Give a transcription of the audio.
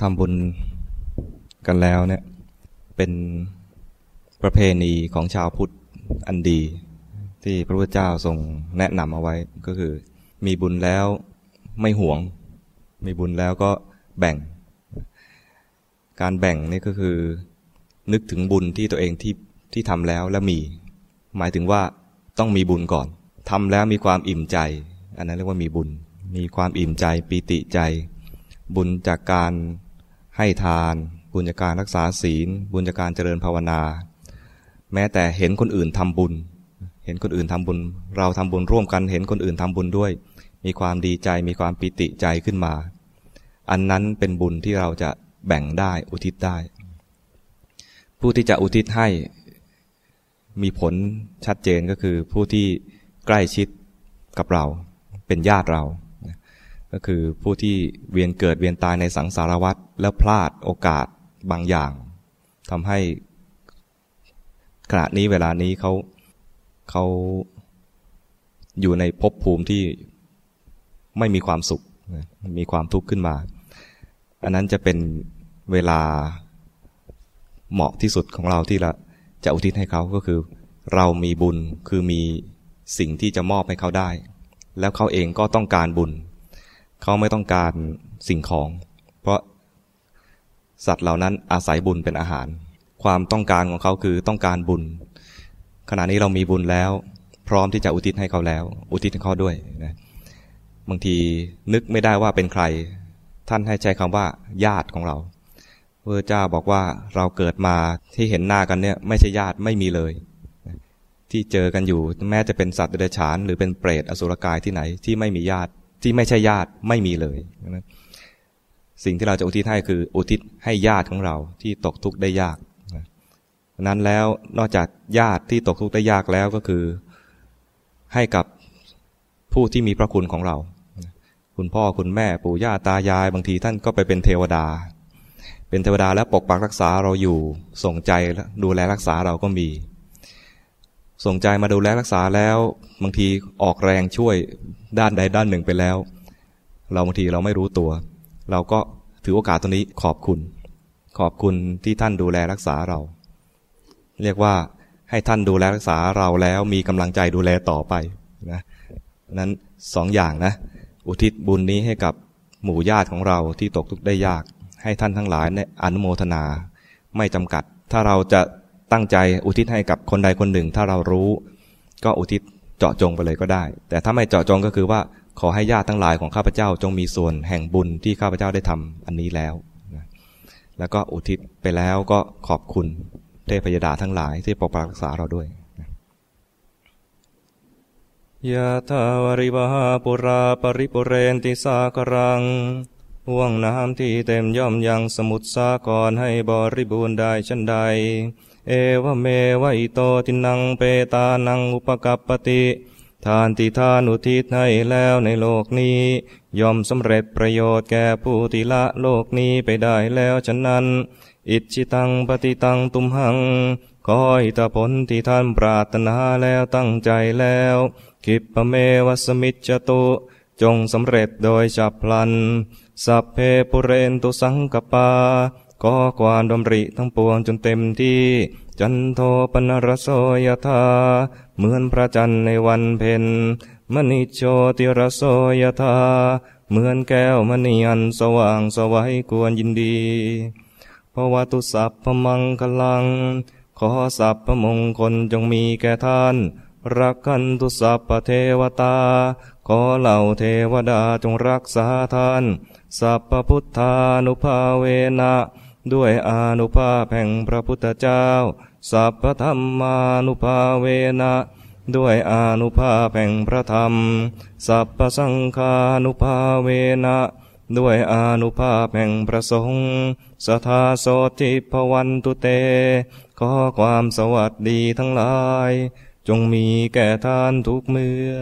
ทำบุญกันแล้วเนี่ย เป็นประเพณีของชาวพุทธอันดี ที่พระพุทธเจ้าทรงแนะนำเอาไว้ก็คือ มีบุญแล้วไม่หวง มีบุญแล้วก็แบ่ง การแบ่งนี่ก็คือ นึกถึงบุญที่ตัวเองที่ที่ทำแล้วแล้วมี หมายถึงว่าต้องมีบุญก่อนทำแล้วมีความอิ่มใจ อันนั้นเรียกว่ามีบุญ มีความอิ่มใจปีติใจ บุญจากการ ให้ทาน บุญจาการรักษาศีล บุญจากการเจริญภาวนา แม้แต่เห็นคนอื่นทำบุญ เห็นคนอื่นทำบุญ เราทำบุญร่วมกัน เห็นคนอื่นทำบุญด้วย มีความดีใจมีความปิติใจขึ้นมา อันนั้นเป็นบุญที่เราจะแบ่งได้อุทิศได้ ผู้ที่จะอุทิศให้มีผลชัดเจนก็คือผู้ที่ใกล้ชิดกับเราเป็นญาติเรา ก็คือผู้ที่เวียนเกิดเวียนตายในสังสารวัฏแล้วพลาดโอกาสบางอย่างทำให้ขณะนี้เวลานี้เขาเขาอยู่ในภพภูมิที่ไม่มีความสุข มีความทุกข์ขึ้นมา อันนั้นจะเป็นเวลาเหมาะที่สุดของเราที่เราจะอุทิศให้เขาก็คือ เรามีบุญคือมีสิ่งที่จะมอบให้เขาได้ แล้วเขาเองก็ต้องการบุญ เขาไม่ต้องการสิ่งของ เพราะสัตว์เหล่านั้นอาศัยบุญเป็นอาหาร ความต้องการของเขาคือต้องการบุญ ขณะนี้เรามีบุญแล้ว พร้อมที่จะอุทิศให้เขาแล้ว อุทิศให้เขาด้วยนะบางทีนึกไม่ได้ว่าเป็นใคร ท่านให้ใช้คำว่า ญาติของเราพระเจ้าบอกว่าเราเกิดมาที่เห็นหน้ากันเนี่ย ไม่ใช่ญาติไม่มีเลย ที่เจอกันอยู่แม้จะเป็นสัตว์เดรัจฉาน หรือเป็นเปรตอสุรกายที่ไหนที่ไม่มีญาติ ที่ไม่ใช่ญาติไม่มีเลยนะสิ่งที่เราจะอุทิศให้คืออุทิศให้ญาติของเราที่ตกทุกข์ได้ยากนั้นแล้วนอกจากญาติที่ตกทุกข์ได้ยากแล้วก็คือให้กับผู้ที่มีพระคุณของเรา คุณพ่อคุณแม่ปู่ย่าตายาย บางทีท่านก็ไปเป็นเทวดา เป็นเทวดาแล้วปกปักรักษาเราอยู่ส่งใจดูแลรักษาเราก็มี ส่งใจมาดูแลรักษาแล้ว บางทีออกแรงช่วยด้านใดด้านหนึ่งไปแล้ว เราบางทีเราไม่รู้ตัว เราก็ถือโอกาสตรงนี้ขอบคุณ ขอบคุณที่ท่านดูแลรักษาเรา เรียกว่าให้ท่านดูแลรักษาเราแล้วมีกำลังใจดูแลต่อไปนะนั้นสองอย่างนะ อุทิศบุญนี้ให้กับหมู่ญาติของเราที่ตกทุกข์ได้ยาก ให้ท่านทั้งหลายในอนุโมทนา ไม่จำกัด ถ้าเราจะ ตั้งใจอุทิศให้กับคนใดคนหนึ่ง ถ้าเรารู้ ก็อุทิศเจาะจงไปเลยก็ได้ แต่ถ้าไม่เจาะจงก็คือว่าขอให้ญาติทั้งหลายของข้าพเจ้าจงมีส่วนแห่งบุญที่ข้าพเจ้าได้ทำอันนี้แล้วนะแล้วก็อุทิศไปแล้วก็ขอบคุณเทพยดาทั้งหลายที่ปกปักรักษาเราด้วยยะทาวริวหาปุราปริปุเรนติสากรังห่วงน้ำที่เต็มย่อมยังสมุทรสาครให้บริบูรณ์ได้ชันใด เอวเมวะอิโตทินังเปตานังอุปกัปปติทานติทานอุทิศให้แล้วในโลกนี้ย่อมสำเร็จประโยชน์แก่ผู้ที่ละโลกนี้ไปได้แล้วฉะนั้น อิจิตังปฏิตังตุมหังขออิตาผลที่ท่านปรารถนาแล้วตั้งใจแล้วคิปเมวัสมิจตุจงสำเร็จโดยฉับพลัน สัพเพปุเรนตุสังกปา ก็ความดำริทั้งปวงจนเต็มที่ จันโทปนรโสยธาเหมือนพระจันทร์ในวันเพ็ญมณิโชติรโสยธาเหมือนแก้วมณีอันสว่างสวัยกวนยินดีเพราะว่าตุสัพพมังคลัง ขอสัพพมงคลจงมีแก่ท่าน รักกันตุสัพพเทวตา ขอเหล่าเทวดาจงรักษาท่าน สัพพพุทธานุภาเวนะ ด้วยอานุภาพแห่งพระพุทธเจ้า สัพพธรรมานุภาเวนะด้วยอานุภาพแห่งพระธรรม สัพพสังฆานุภาเวนะด้วยอานุภาพแห่งพระสงฆ์สทาโสติภวันตุเต ขอความสวัสดีทั้งหลาย จงมีแก่ท่านทุกเมื่อ